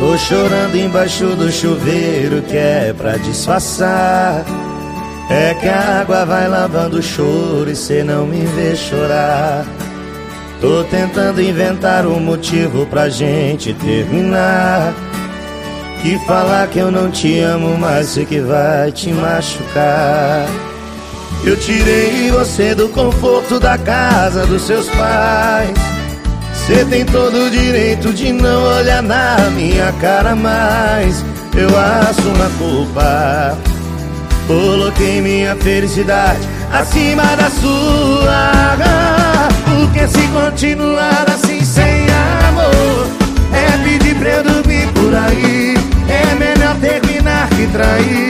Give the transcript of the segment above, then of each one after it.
Tô chorando embaixo do chuveiro que é pra disfarçar. É que a água vai lavando o choro e cê não me vê chorar. Tô tentando inventar um motivo pra gente terminar. Que falar que eu não te amo mais sei que vai te machucar. Eu tirei você do conforto da casa dos seus pais. Você tem todo o direito de não olhar na minha cara mais. Eu assumo a culpa. Coloquei minha felicidade acima da sua. Porque se continuar assim sem amor, é pedir pra eu dormir por aí. É melhor terminar que trair.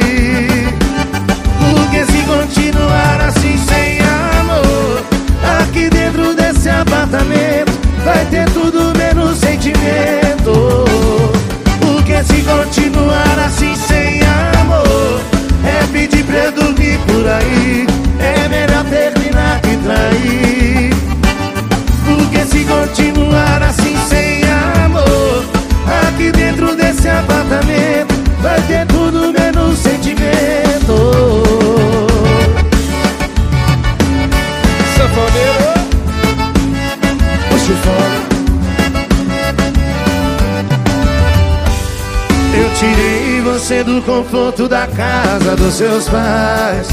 Tirei você do conforto da casa dos seus pais.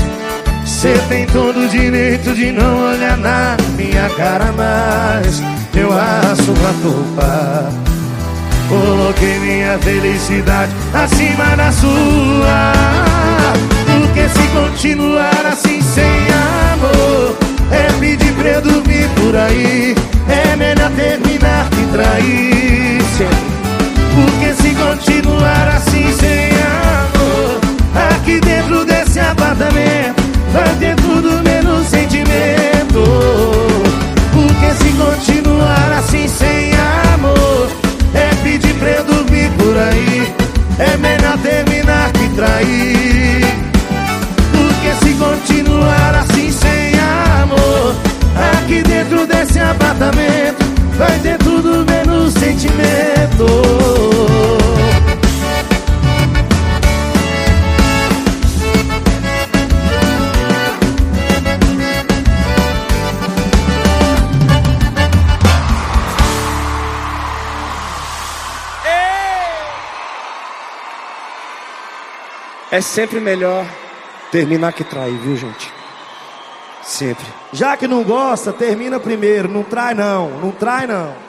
Você tem todo o direito de não olhar na minha cara mais. Eu assumo a culpa. Coloquei minha felicidade acima da sua. Porque se continuar assim sem amor, é pedir pra eu dormir por aí. Dentro desse apartamento vai ter tudo menos sentimento. É sempre melhor terminar que trair, viu, gente? Sempre. Já que não gosta, termina primeiro. Não trai não, não trai não.